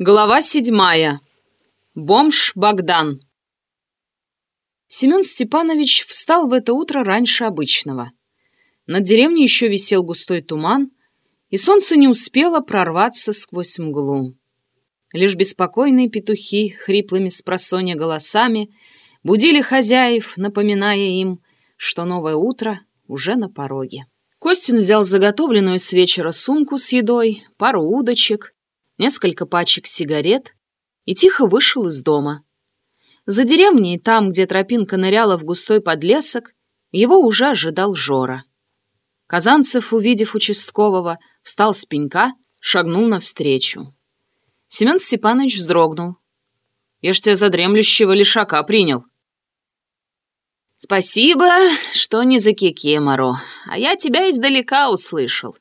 Глава седьмая. Бомж Богдан. Семен Степанович встал в это утро раньше обычного. Над деревней еще висел густой туман, и солнце не успело прорваться сквозь мглу. Лишь беспокойные петухи хриплыми с голосами будили хозяев, напоминая им, что новое утро уже на пороге. Костин взял заготовленную с вечера сумку с едой, пару удочек — несколько пачек сигарет и тихо вышел из дома. За деревней, там, где тропинка ныряла в густой подлесок, его уже ожидал Жора. Казанцев, увидев участкового, встал с пенька, шагнул навстречу. Семен Степанович вздрогнул. «Я ж тебя за дремлющего лишака принял». «Спасибо, что не за кикимору, а я тебя издалека услышал.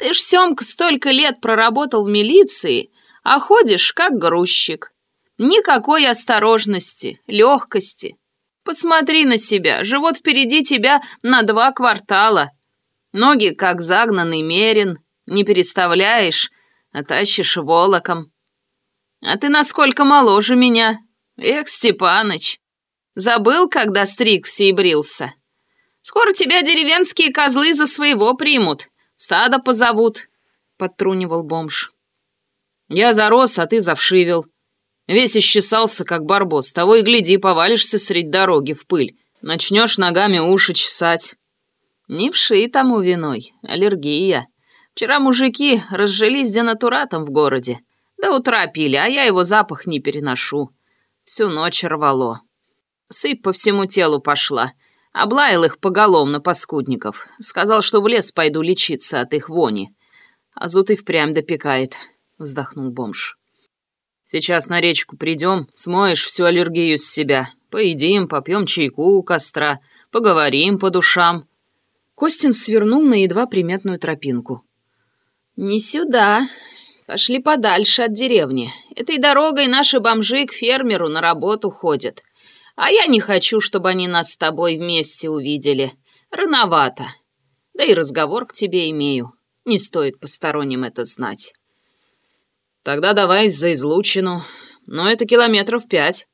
Ты ж, Семка, столько лет проработал в милиции, а ходишь как грузчик. Никакой осторожности, легкости. Посмотри на себя, живот впереди тебя на два квартала. Ноги, как загнанный мерин, не переставляешь, а тащишь волоком. А ты насколько моложе меня. Эх, Степаныч, забыл, когда стригся и брился. Скоро тебя деревенские козлы за своего примут, Стадо позовут», — подтрунивал бомж. «Я зарос, а ты завшивел. Весь исчесался, как барбос. Того и гляди, повалишься средь дороги в пыль. Начнешь ногами уши чесать». «Не вши тому виной. Аллергия. Вчера мужики разжились денатуратом в городе. До утра пили, а я его запах не переношу. Всю ночь рвало. Сыпь по всему телу пошла. Облаял их поголовно, паскудников. Сказал, что в лес пойду лечиться от их вони. А зуд и впрямь допекает, вздохнул бомж. Сейчас на речку придем, смоешь всю аллергию с себя. Поедим, попьем чайку у костра, поговорим по душам. Костин свернул на едва приметную тропинку. «Не сюда. Пошли подальше от деревни. Этой дорогой наши бомжи к фермеру на работу ходят. А я не хочу, чтобы они нас с тобой вместе увидели. Рановато. Да и разговор к тебе имею. Не стоит посторонним это знать. Тогда давай за излучину. Но это километров пять.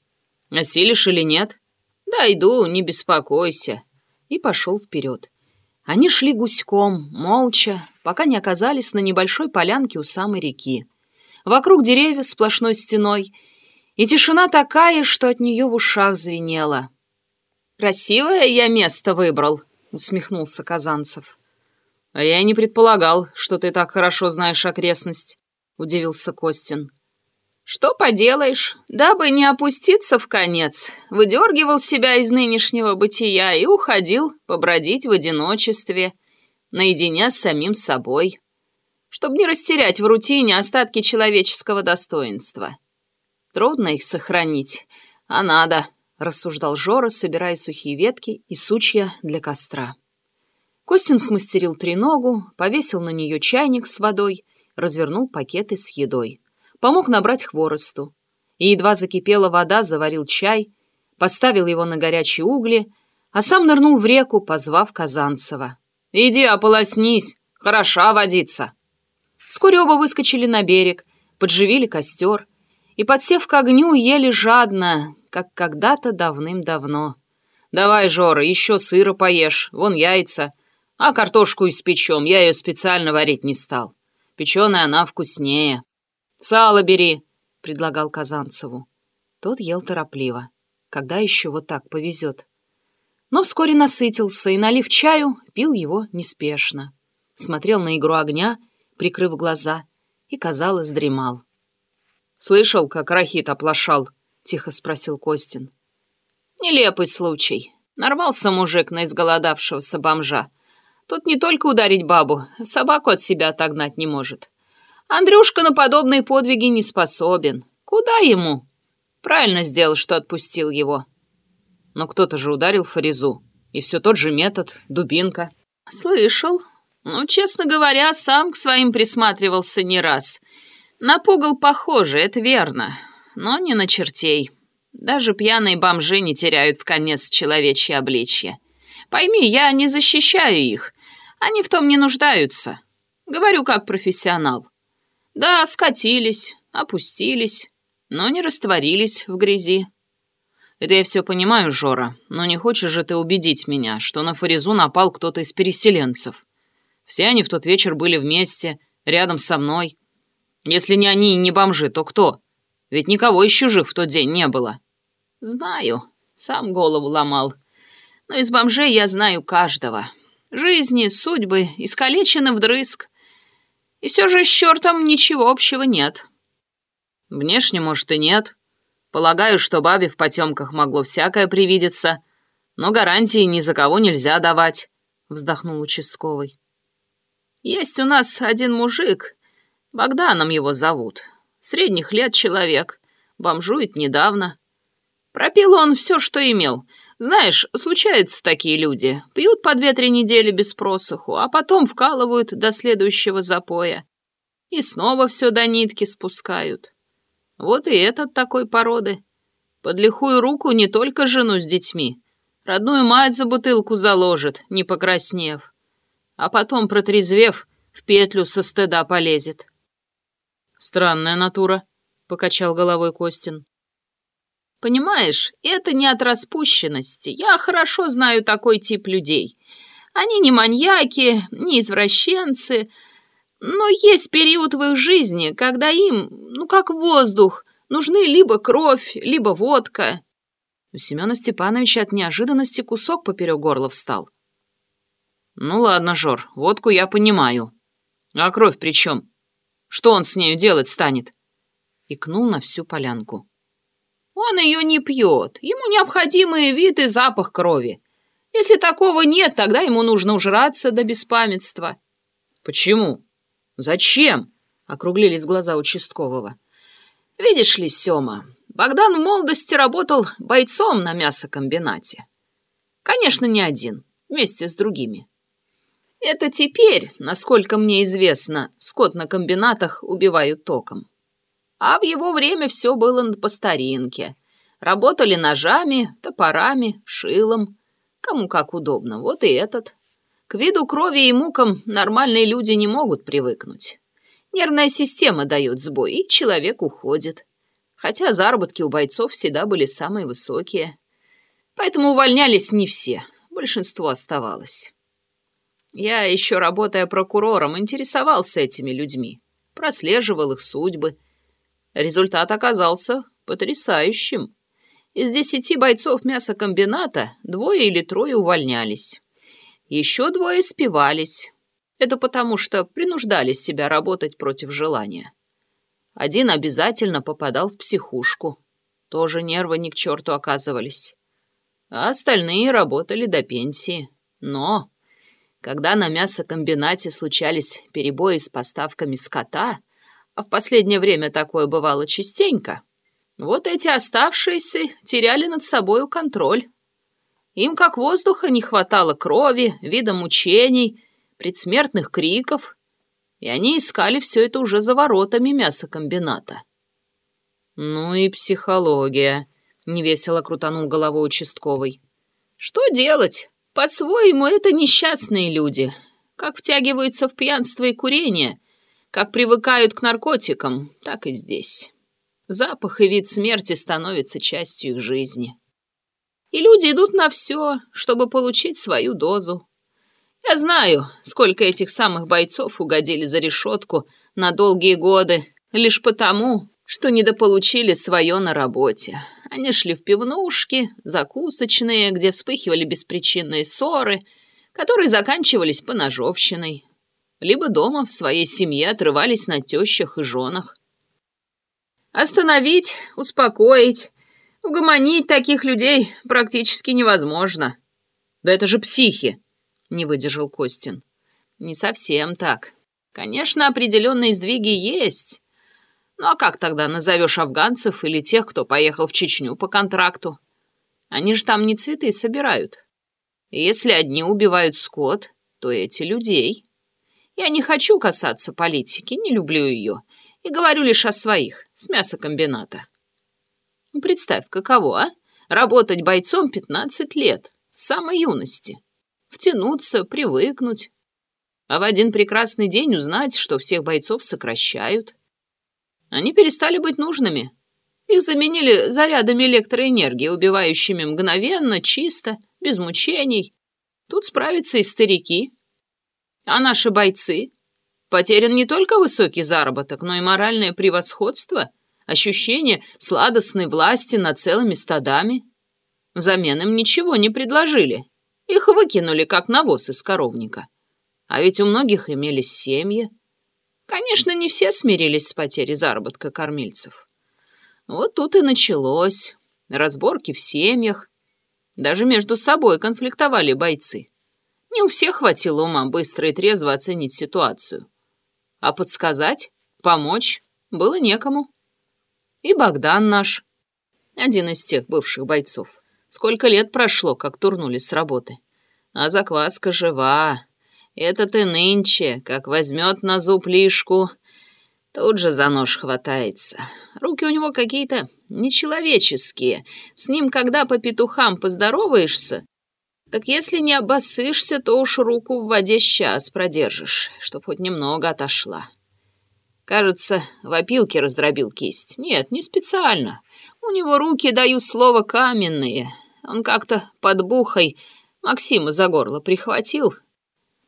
Осилишь или нет? Да иду, не беспокойся. И пошел вперед. Они шли гуськом, молча, пока не оказались на небольшой полянке у самой реки. Вокруг деревья сплошной стеной — и тишина такая, что от нее в ушах звенело. «Красивое я место выбрал», — усмехнулся Казанцев. «А я и не предполагал, что ты так хорошо знаешь окрестность», — удивился Костин. «Что поделаешь, дабы не опуститься в конец, выдергивал себя из нынешнего бытия и уходил побродить в одиночестве, наедине с самим собой, чтобы не растерять в рутине остатки человеческого достоинства». Трудно их сохранить, а надо, рассуждал Жора, собирая сухие ветки и сучья для костра. Костин смастерил треногу, повесил на нее чайник с водой, развернул пакеты с едой. Помог набрать хворосту. И едва закипела вода, заварил чай, поставил его на горячие угли, а сам нырнул в реку, позвав Казанцева. «Иди ополоснись, хороша водиться!» Вскоре оба выскочили на берег, подживили костер — и, подсев к огню, ели жадно, как когда-то давным-давно. «Давай, Жора, еще сыра поешь, вон яйца. А картошку испечем, я ее специально варить не стал. Печеная она вкуснее. Сало бери», — предлагал Казанцеву. Тот ел торопливо. Когда еще вот так повезет? Но вскоре насытился и, налив чаю, пил его неспешно. Смотрел на игру огня, прикрыв глаза, и, казалось, дремал. «Слышал, как Рахит оплошал?» — тихо спросил Костин. «Нелепый случай. Нарвался мужик на изголодавшегося бомжа. Тут не только ударить бабу, собаку от себя отогнать не может. Андрюшка на подобные подвиги не способен. Куда ему? Правильно сделал, что отпустил его. Но кто-то же ударил Фаризу. И все тот же метод, дубинка. Слышал. Ну, честно говоря, сам к своим присматривался не раз. На пугал похоже, это верно, но не на чертей. Даже пьяные бомжи не теряют в конец человечье обличье. Пойми, я не защищаю их. Они в том не нуждаются. Говорю как профессионал. Да, скатились, опустились, но не растворились в грязи. Это я все понимаю, Жора, но не хочешь же ты убедить меня, что на Фаризу напал кто-то из переселенцев? Все они в тот вечер были вместе, рядом со мной. Если не они и не бомжи, то кто? Ведь никого из чужих в тот день не было. Знаю, сам голову ломал. Но из бомжей я знаю каждого. Жизни, судьбы, искалечены вдрызг. И все же с чертом ничего общего нет. Внешне, может, и нет. Полагаю, что бабе в потемках могло всякое привидеться, но гарантии ни за кого нельзя давать, — вздохнул участковый. Есть у нас один мужик, Богданом его зовут, средних лет человек, бомжует недавно. Пропил он все, что имел. Знаешь, случаются такие люди, пьют по две-три недели без просоху, а потом вкалывают до следующего запоя. И снова все до нитки спускают. Вот и этот такой породы. Под лихую руку не только жену с детьми. Родную мать за бутылку заложит, не покраснев. А потом, протрезвев, в петлю со стыда полезет. «Странная натура», — покачал головой Костин. «Понимаешь, это не от распущенности. Я хорошо знаю такой тип людей. Они не маньяки, не извращенцы, но есть период в их жизни, когда им, ну как воздух, нужны либо кровь, либо водка. У Семена Степановича от неожиданности кусок поперек горла встал. «Ну ладно, Жор, водку я понимаю. А кровь при чем? Что он с нею делать станет?» Икнул на всю полянку. «Он ее не пьет. Ему необходимый вид и запах крови. Если такого нет, тогда ему нужно ужраться до беспамятства». «Почему?» «Зачем?» — округлились глаза участкового. «Видишь ли, Сёма, Богдан в молодости работал бойцом на мясокомбинате. Конечно, не один, вместе с другими. Это теперь, насколько мне известно, скот на комбинатах убивают током. А в его время все было по старинке. Работали ножами, топорами, шилом. Кому как удобно. Вот и этот. К виду крови и мукам нормальные люди не могут привыкнуть. Нервная система дает сбой, и человек уходит. Хотя заработки у бойцов всегда были самые высокие. Поэтому увольнялись не все, большинство оставалось. Я, еще работая прокурором, интересовался этими людьми, прослеживал их судьбы. Результат оказался потрясающим. Из десяти бойцов мясокомбината двое или трое увольнялись. Еще двое спивались. Это потому, что принуждали себя работать против желания. Один обязательно попадал в психушку. Тоже нервы ни к черту оказывались. А остальные работали до пенсии. Но, когда на мясокомбинате случались перебои с поставками скота, а в последнее время такое бывало частенько, вот эти оставшиеся теряли над собою контроль. Им как воздуха не хватало крови, вида мучений, предсмертных криков, и они искали все это уже за воротами мясокомбината. «Ну и психология», — невесело крутанул головой участковый. «Что делать? По-своему, это несчастные люди. Как втягиваются в пьянство и курение, как привыкают к наркотикам, так и здесь. Запах и вид смерти становятся частью их жизни» и люди идут на все, чтобы получить свою дозу. Я знаю, сколько этих самых бойцов угодили за решетку на долгие годы, лишь потому, что недополучили свое на работе. Они шли в пивнушки, закусочные, где вспыхивали беспричинные ссоры, которые заканчивались поножовщиной. Либо дома в своей семье отрывались на тещах и женах. Остановить, успокоить, Угомонить таких людей практически невозможно. Да это же психи, не выдержал Костин. Не совсем так. Конечно, определенные сдвиги есть. Ну а как тогда назовешь афганцев или тех, кто поехал в Чечню по контракту? Они же там не цветы собирают. Если одни убивают скот, то эти людей. Я не хочу касаться политики, не люблю ее. И говорю лишь о своих, с мясокомбината. Ну, представь, каково, а? Работать бойцом 15 лет, с самой юности. Втянуться, привыкнуть. А в один прекрасный день узнать, что всех бойцов сокращают. Они перестали быть нужными. Их заменили зарядами электроэнергии, убивающими мгновенно, чисто, без мучений. Тут справятся и старики. А наши бойцы? Потерян не только высокий заработок, но и моральное превосходство, ощущение сладостной власти над целыми стадами. Взамен им ничего не предложили. Их выкинули, как навоз из коровника. А ведь у многих имелись семьи. Конечно, не все смирились с потерей заработка кормильцев. Вот тут и началось. Разборки в семьях. Даже между собой конфликтовали бойцы. Не у всех хватило ума быстро и трезво оценить ситуацию. А подсказать, помочь было некому. И Богдан наш, один из тех бывших бойцов. Сколько лет прошло, как турнули с работы. А закваска жива. Этот и нынче, как возьмет на зуб лишку, тут же за нож хватается. Руки у него какие-то нечеловеческие. С ним, когда по петухам поздороваешься, так если не обоссышься, то уж руку в воде сейчас продержишь, чтоб хоть немного отошла. Кажется, в опилке раздробил кисть. Нет, не специально. У него руки, даю слово, каменные. Он как-то под бухой Максима за горло прихватил.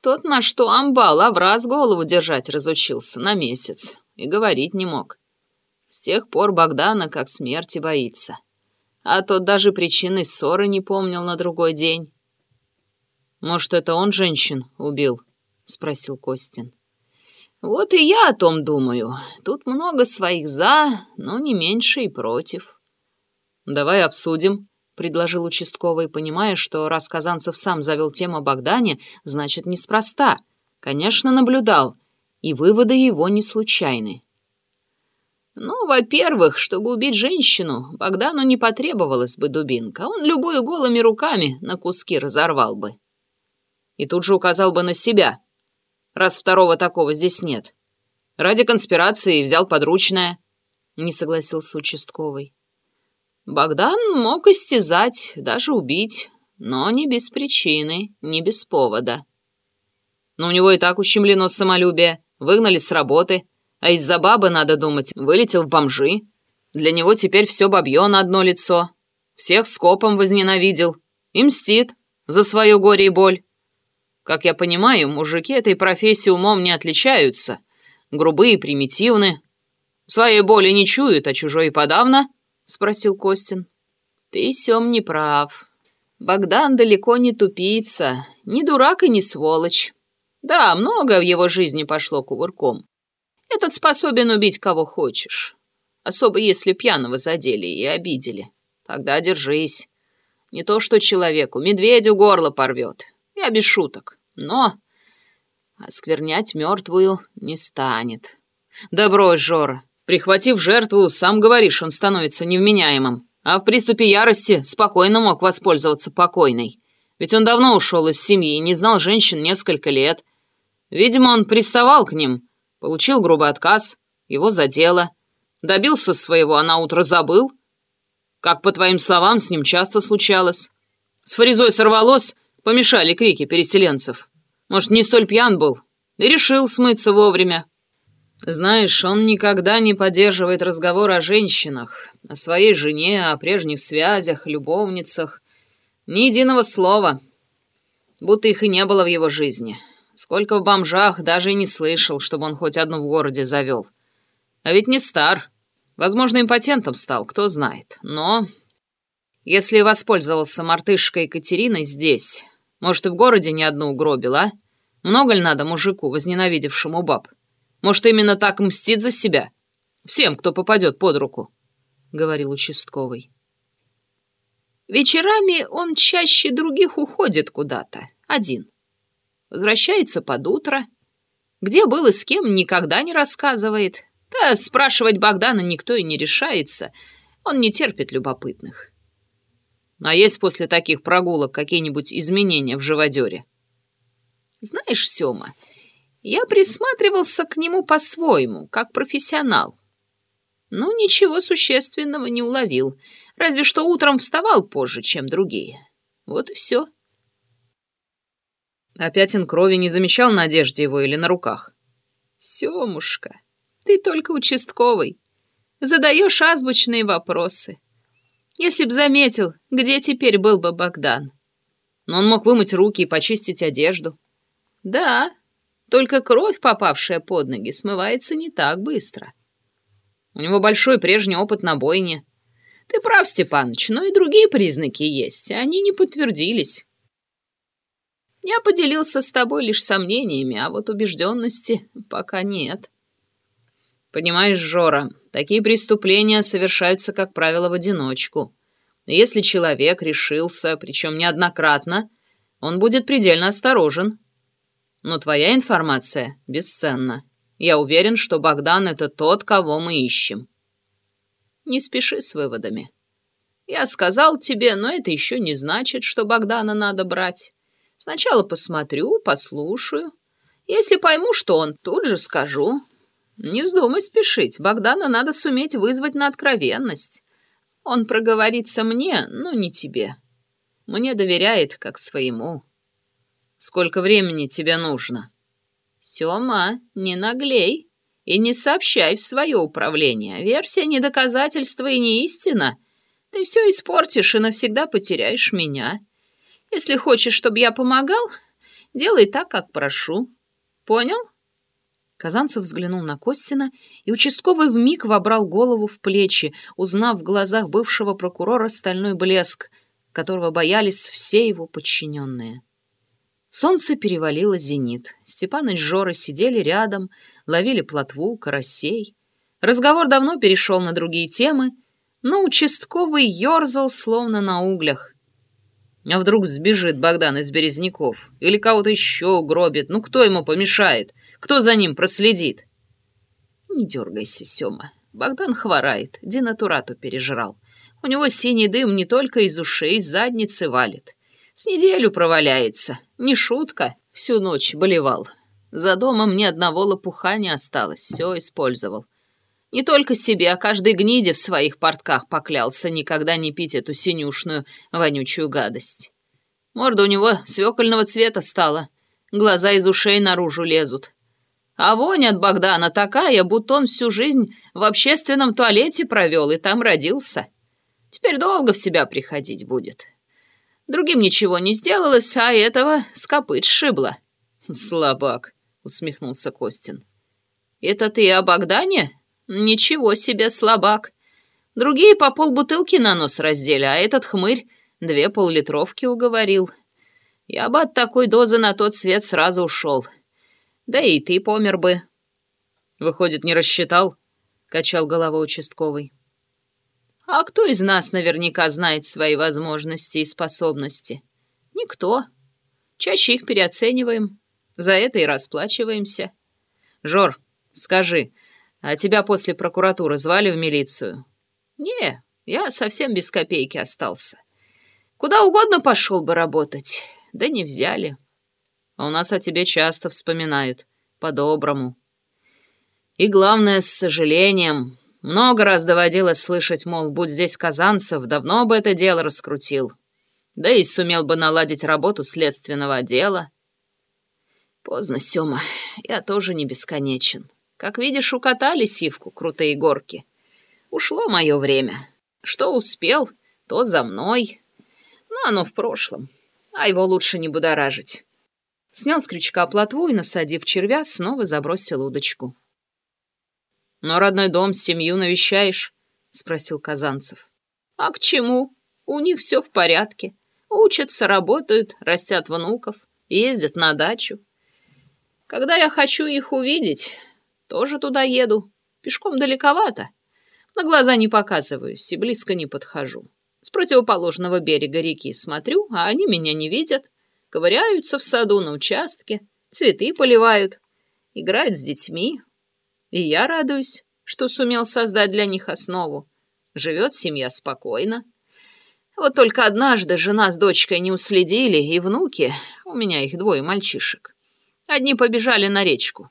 Тот на что амбал, а в раз голову держать разучился на месяц. И говорить не мог. С тех пор Богдана как смерти боится. А тот даже причины ссоры не помнил на другой день. «Может, это он женщин убил?» — спросил Костин. «Вот и я о том думаю. Тут много своих «за», но не меньше и против». «Давай обсудим», — предложил участковый, понимая, что раз Казанцев сам завел тему о Богдане, значит, неспроста. Конечно, наблюдал, и выводы его не случайны. Ну, во-первых, чтобы убить женщину, Богдану не потребовалась бы дубинка. Он любую голыми руками на куски разорвал бы и тут же указал бы на себя, раз второго такого здесь нет. Ради конспирации взял подручное, не согласился участковый. Богдан мог истязать, даже убить, но не без причины, не без повода. Но у него и так ущемлено самолюбие, выгнали с работы, а из-за бабы, надо думать, вылетел в бомжи. Для него теперь все бабье на одно лицо. Всех скопом возненавидел и мстит за свое горе и боль. Как я понимаю, мужики этой профессии умом не отличаются. Грубые, примитивны. Своей боли не чуют, а чужой подавно?» — спросил Костин. «Ты, Сем, не прав. Богдан далеко не тупица, не дурак и не сволочь. Да, много в его жизни пошло кувырком. Этот способен убить кого хочешь. Особо если пьяного задели и обидели. Тогда держись. Не то что человеку, медведю горло порвет. Я без шуток но осквернять мертвую не станет. Да брось, Жора, прихватив жертву, сам говоришь, он становится невменяемым, а в приступе ярости спокойно мог воспользоваться покойной. Ведь он давно ушел из семьи и не знал женщин несколько лет. Видимо, он приставал к ним, получил грубый отказ, его задело. Добился своего, а на утро забыл. Как, по твоим словам, с ним часто случалось. С Фаризой сорвалось, помешали крики переселенцев. Может, не столь пьян был и решил смыться вовремя. Знаешь, он никогда не поддерживает разговор о женщинах, о своей жене, о прежних связях, любовницах. Ни единого слова. Будто их и не было в его жизни. Сколько в бомжах даже и не слышал, чтобы он хоть одну в городе завел. А ведь не стар. Возможно, импотентом стал, кто знает. Но если воспользовался мартышкой Екатериной здесь, может, и в городе не одну угробил, а? Много ли надо мужику, возненавидевшему баб? Может, именно так мстит за себя? Всем, кто попадет под руку, — говорил участковый. Вечерами он чаще других уходит куда-то, один. Возвращается под утро. Где был и с кем, никогда не рассказывает. Да спрашивать Богдана никто и не решается. Он не терпит любопытных. А есть после таких прогулок какие-нибудь изменения в живодере? Знаешь, Сёма, я присматривался к нему по-своему, как профессионал. Ну, ничего существенного не уловил, разве что утром вставал позже, чем другие. Вот и все. А пятен крови не замечал на одежде его или на руках? Сёмушка, ты только участковый. Задаешь азбучные вопросы. Если б заметил, где теперь был бы Богдан? Но он мог вымыть руки и почистить одежду. Да, только кровь, попавшая под ноги, смывается не так быстро. У него большой прежний опыт на бойне. Ты прав, Степаныч, но и другие признаки есть, они не подтвердились. Я поделился с тобой лишь сомнениями, а вот убежденности пока нет. Понимаешь, Жора, такие преступления совершаются, как правило, в одиночку. Если человек решился, причем неоднократно, он будет предельно осторожен. Но твоя информация бесценна. Я уверен, что Богдан — это тот, кого мы ищем. Не спеши с выводами. Я сказал тебе, но это еще не значит, что Богдана надо брать. Сначала посмотрю, послушаю. Если пойму, что он, тут же скажу. Не вздумай спешить. Богдана надо суметь вызвать на откровенность. Он проговорится мне, но не тебе. Мне доверяет, как своему. Сколько времени тебе нужно? Сёма, не наглей и не сообщай в свое управление. Версия не доказательство и не истина. Ты все испортишь и навсегда потеряешь меня. Если хочешь, чтобы я помогал, делай так, как прошу. Понял?» Казанцев взглянул на Костина, и участковый вмиг вобрал голову в плечи, узнав в глазах бывшего прокурора стальной блеск, которого боялись все его подчиненные. Солнце перевалило зенит. Степан и Жора сидели рядом, ловили плотву, карасей. Разговор давно перешел на другие темы, но участковый ерзал, словно на углях. А вдруг сбежит Богдан из Березняков? Или кого-то еще угробит? Ну, кто ему помешает? Кто за ним проследит? Не дергайся, Сема. Богдан хворает, денатурату пережрал. У него синий дым не только из ушей, из задницы валит. С неделю проваляется. Не шутка, всю ночь болевал. За домом ни одного лопуха не осталось, все использовал. Не только себе, а каждой гниде в своих портках поклялся никогда не пить эту синюшную вонючую гадость. Морда у него свекольного цвета стала, глаза из ушей наружу лезут. А вонь от Богдана такая, будто он всю жизнь в общественном туалете провел и там родился. Теперь долго в себя приходить будет. Другим ничего не сделалось, а этого с копыт сшибло. «Слабак», — усмехнулся Костин. «Это ты о Богдане?» Ничего себе слабак. Другие по полбутылки на нос раздели, а этот хмырь две поллитровки уговорил. Я бы от такой дозы на тот свет сразу ушел. Да и ты помер бы. Выходит, не рассчитал? Качал головой участковый. А кто из нас наверняка знает свои возможности и способности? Никто. Чаще их переоцениваем. За это и расплачиваемся. Жор, скажи, а тебя после прокуратуры звали в милицию? Не, я совсем без копейки остался. Куда угодно пошел бы работать, да не взяли. А у нас о тебе часто вспоминают, по-доброму. И главное, с сожалением. Много раз доводилось слышать, мол, будь здесь Казанцев, давно бы это дело раскрутил. Да и сумел бы наладить работу следственного отдела. Поздно, Сёма, я тоже не бесконечен. Как видишь, укатали сивку крутые горки. Ушло мое время. Что успел, то за мной. Но оно в прошлом. А его лучше не будоражить. Снял с крючка плотву и, насадив червя, снова забросил удочку. «Но родной дом, семью навещаешь?» — спросил Казанцев. «А к чему? У них все в порядке. Учатся, работают, растят внуков, ездят на дачу. Когда я хочу их увидеть, тоже туда еду. Пешком далековато. На глаза не показываюсь и близко не подхожу. С противоположного берега реки смотрю, а они меня не видят. Ковыряются в саду на участке, цветы поливают, играют с детьми. И я радуюсь, что сумел создать для них основу. Живет семья спокойно. Вот только однажды жена с дочкой не уследили, и внуки, у меня их двое мальчишек, одни побежали на речку.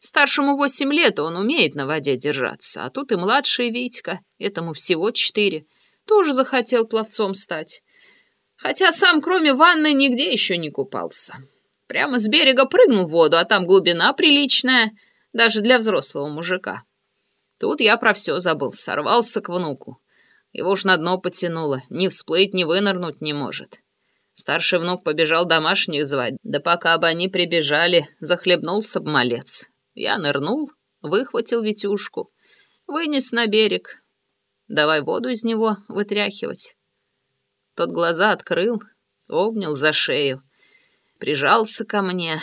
Старшему восемь лет, он умеет на воде держаться, а тут и младший Витька, этому всего четыре, тоже захотел пловцом стать. Хотя сам, кроме ванны, нигде еще не купался. Прямо с берега прыгнул в воду, а там глубина приличная, даже для взрослого мужика. Тут я про все забыл, сорвался к внуку. Его уж на дно потянуло, ни всплыть, ни вынырнуть не может. Старший внук побежал домашних звать, да пока бы они прибежали, захлебнулся б малец. Я нырнул, выхватил Витюшку, вынес на берег. Давай воду из него вытряхивать. Тот глаза открыл, обнял за шею, прижался ко мне.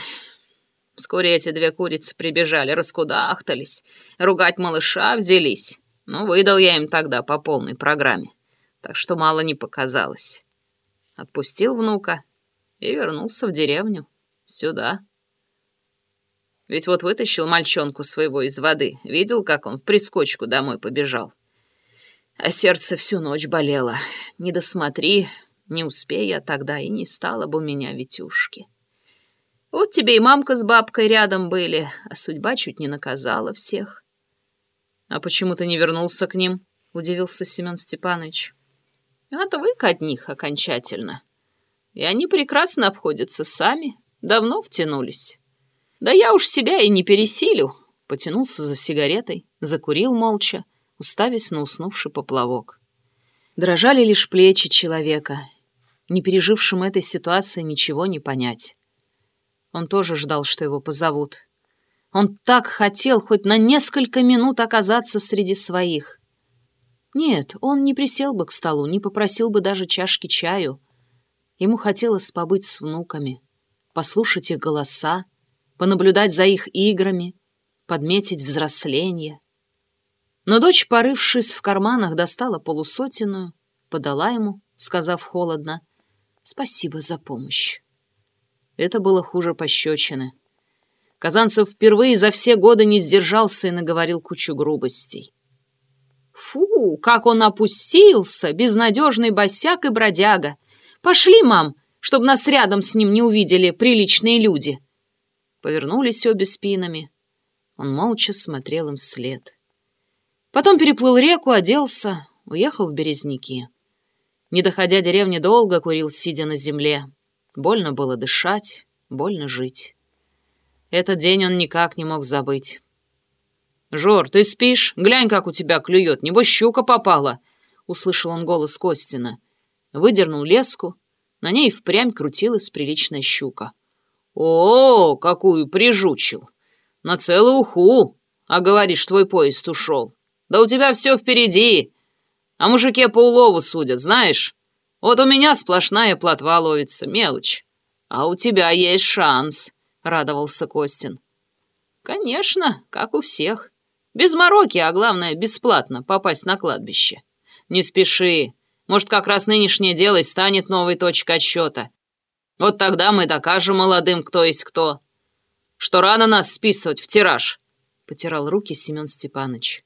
Вскоре эти две курицы прибежали, раскудахтались, ругать малыша взялись. Ну, выдал я им тогда по полной программе, так что мало не показалось. Отпустил внука и вернулся в деревню, сюда. Ведь вот вытащил мальчонку своего из воды, видел, как он в прискочку домой побежал. А сердце всю ночь болело. Не досмотри, не успея тогда, и не стало бы у меня Витюшки. Вот тебе и мамка с бабкой рядом были, а судьба чуть не наказала всех. «А почему ты не вернулся к ним?» — удивился Семен Степанович. «Отвык от них окончательно. И они прекрасно обходятся сами, давно втянулись. Да я уж себя и не пересилю». Потянулся за сигаретой, закурил молча, уставясь на уснувший поплавок. Дрожали лишь плечи человека. Не пережившим этой ситуации ничего не понять. Он тоже ждал, что его позовут. Он так хотел хоть на несколько минут оказаться среди своих. Нет, он не присел бы к столу, не попросил бы даже чашки чаю. Ему хотелось побыть с внуками, послушать их голоса, понаблюдать за их играми, подметить взросление. Но дочь, порывшись в карманах, достала полусотенную, подала ему, сказав холодно, «Спасибо за помощь». Это было хуже пощечины. Казанцев впервые за все годы не сдержался и наговорил кучу грубостей. Фу, как он опустился, безнадежный босяк и бродяга. Пошли, мам, чтобы нас рядом с ним не увидели приличные люди. Повернулись обе спинами. Он молча смотрел им вслед. Потом переплыл реку, оделся, уехал в Березники. Не доходя деревни, долго курил, сидя на земле. Больно было дышать, больно жить. Этот день он никак не мог забыть. «Жор, ты спишь? Глянь, как у тебя клюет. Небось, щука попала!» Услышал он голос Костина. Выдернул леску. На ней впрямь крутилась приличная щука. «О, какую прижучил! На целую уху! А говоришь, твой поезд ушел. Да у тебя все впереди! А мужики по улову судят, знаешь? Вот у меня сплошная плотва ловится, мелочь. А у тебя есть шанс!» — радовался Костин. «Конечно, как у всех. Без мороки, а главное, бесплатно попасть на кладбище. Не спеши. Может, как раз нынешнее дело и станет новой точкой отсчета. Вот тогда мы докажем молодым, кто есть кто. Что рано нас списывать в тираж», — потирал руки Семен Степанович.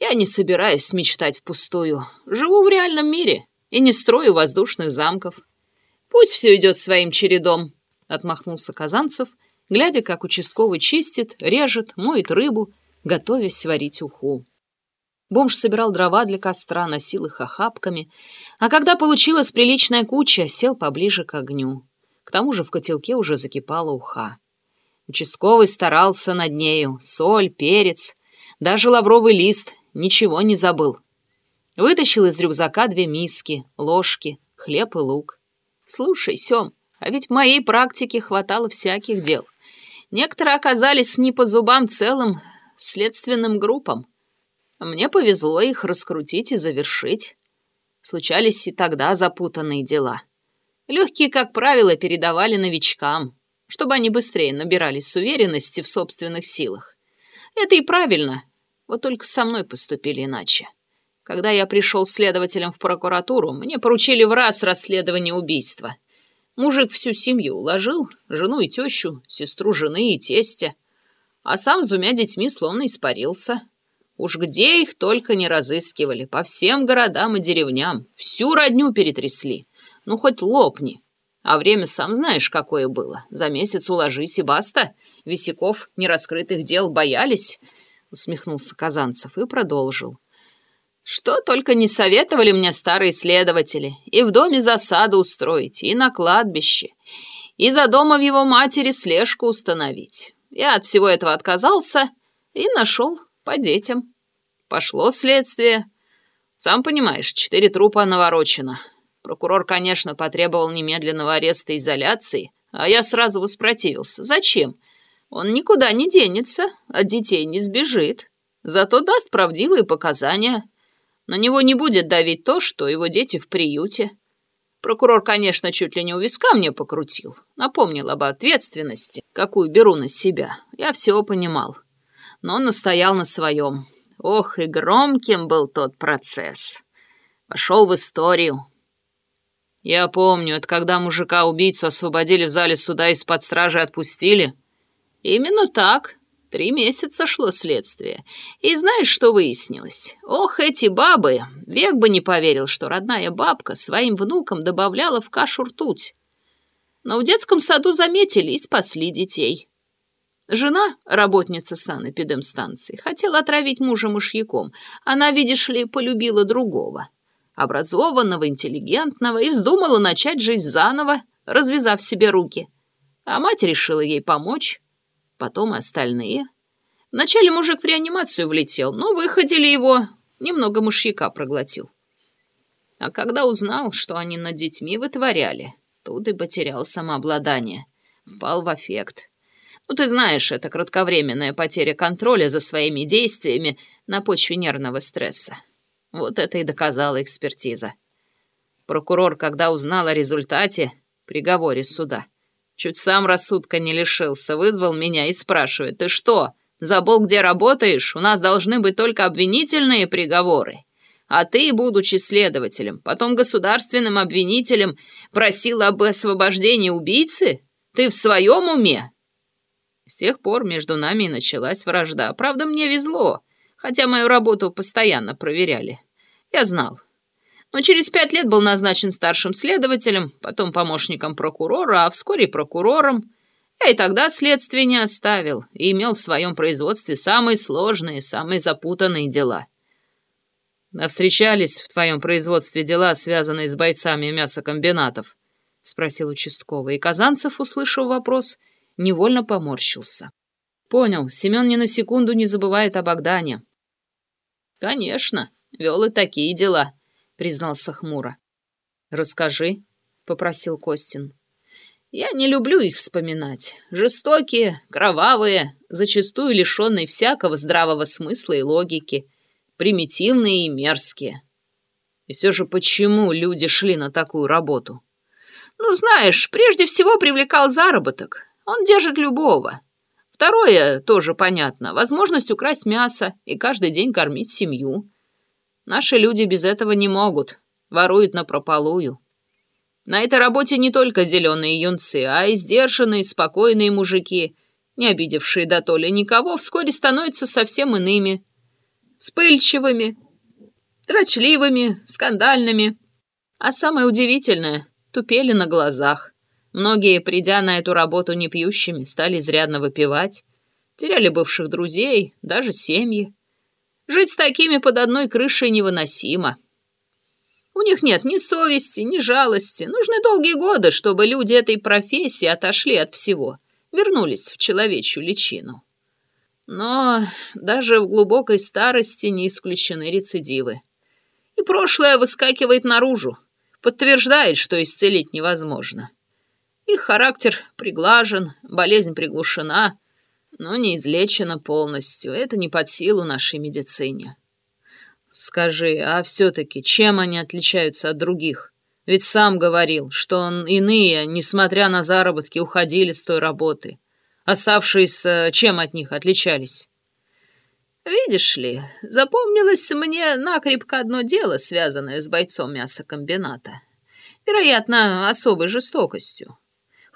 «Я не собираюсь мечтать впустую. Живу в реальном мире и не строю воздушных замков. Пусть все идет своим чередом». — отмахнулся Казанцев, глядя, как участковый чистит, режет, моет рыбу, готовясь сварить уху. Бомж собирал дрова для костра, носил их охапками, а когда получилась приличная куча, сел поближе к огню. К тому же в котелке уже закипала уха. Участковый старался над нею, соль, перец, даже лавровый лист, ничего не забыл. Вытащил из рюкзака две миски, ложки, хлеб и лук. «Слушай, Сём, а ведь в моей практике хватало всяких дел. Некоторые оказались не по зубам целым следственным группам. Мне повезло их раскрутить и завершить. Случались и тогда запутанные дела. Легкие, как правило, передавали новичкам, чтобы они быстрее набирались уверенности в собственных силах. Это и правильно, вот только со мной поступили иначе. Когда я пришел следователем в прокуратуру, мне поручили в раз расследование убийства — Мужик всю семью уложил, жену и тещу, сестру жены и тестя, а сам с двумя детьми словно испарился. Уж где их только не разыскивали, по всем городам и деревням, всю родню перетрясли. Ну, хоть лопни. А время сам знаешь, какое было. За месяц уложись и баста. Висяков нераскрытых дел боялись, усмехнулся Казанцев и продолжил. Что только не советовали мне старые следователи. И в доме засаду устроить, и на кладбище, и за домом его матери слежку установить. Я от всего этого отказался и нашел по детям. Пошло следствие. Сам понимаешь, четыре трупа наворочено. Прокурор, конечно, потребовал немедленного ареста и изоляции, а я сразу воспротивился. Зачем? Он никуда не денется, от детей не сбежит. Зато даст правдивые показания. На него не будет давить то, что его дети в приюте. Прокурор, конечно, чуть ли не у виска мне покрутил. Напомнил об ответственности, какую беру на себя. Я все понимал. Но он настоял на своем. Ох, и громким был тот процесс. Пошел в историю. Я помню, это когда мужика-убийцу освободили в зале суда из-под стражи отпустили. Именно так. Три месяца шло следствие. И знаешь, что выяснилось? Ох, эти бабы! Век бы не поверил, что родная бабка своим внукам добавляла в кашу ртуть. Но в детском саду заметили и спасли детей. Жена, работница санэпидемстанции, хотела отравить мужа мышьяком. Она, видишь ли, полюбила другого. Образованного, интеллигентного, и вздумала начать жизнь заново, развязав себе руки. А мать решила ей помочь потом остальные. Вначале мужик в реанимацию влетел, но выходили его, немного мышьяка проглотил. А когда узнал, что они над детьми вытворяли, тут и потерял самообладание, впал в аффект. Ну, ты знаешь, это кратковременная потеря контроля за своими действиями на почве нервного стресса. Вот это и доказала экспертиза. Прокурор, когда узнал о результате, приговоре суда, Чуть сам рассудка не лишился, вызвал меня и спрашивает, «Ты что, забыл, где работаешь? У нас должны быть только обвинительные приговоры. А ты, будучи следователем, потом государственным обвинителем, просил об освобождении убийцы? Ты в своем уме?» С тех пор между нами и началась вражда. Правда, мне везло, хотя мою работу постоянно проверяли. Я знал, но через пять лет был назначен старшим следователем, потом помощником прокурора, а вскоре прокурором. Я и тогда следствие не оставил и имел в своем производстве самые сложные, самые запутанные дела. «А встречались в твоем производстве дела, связанные с бойцами мясокомбинатов?» — спросил участковый. И Казанцев, услышав вопрос, невольно поморщился. «Понял, Семен ни на секунду не забывает о Богдане». «Конечно, вел и такие дела», — признался хмуро. «Расскажи», — попросил Костин. «Я не люблю их вспоминать. Жестокие, кровавые, зачастую лишенные всякого здравого смысла и логики, примитивные и мерзкие. И все же почему люди шли на такую работу? Ну, знаешь, прежде всего привлекал заработок. Он держит любого. Второе, тоже понятно, возможность украсть мясо и каждый день кормить семью. Наши люди без этого не могут, воруют напропалую. На этой работе не только зеленые юнцы, а и сдержанные, спокойные мужики, не обидевшие до то никого, вскоре становятся совсем иными. Вспыльчивыми, дрочливыми, скандальными. А самое удивительное — тупели на глазах. Многие, придя на эту работу непьющими, стали изрядно выпивать, теряли бывших друзей, даже семьи. Жить с такими под одной крышей невыносимо. У них нет ни совести, ни жалости. Нужны долгие годы, чтобы люди этой профессии отошли от всего, вернулись в человечью личину. Но даже в глубокой старости не исключены рецидивы. И прошлое выскакивает наружу, подтверждает, что исцелить невозможно. Их характер приглажен, болезнь приглушена, но не излечена полностью. Это не под силу нашей медицине. Скажи, а все-таки чем они отличаются от других? Ведь сам говорил, что он иные, несмотря на заработки, уходили с той работы. Оставшиеся чем от них отличались? Видишь ли, запомнилось мне накрепко одно дело, связанное с бойцом мясокомбината. Вероятно, особой жестокостью.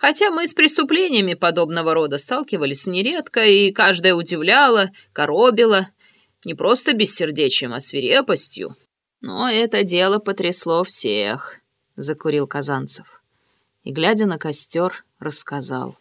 Хотя мы с преступлениями подобного рода сталкивались нередко, и каждая удивляла, коробила, не просто бессердечием, а свирепостью. Но это дело потрясло всех, — закурил Казанцев. И, глядя на костер, рассказал.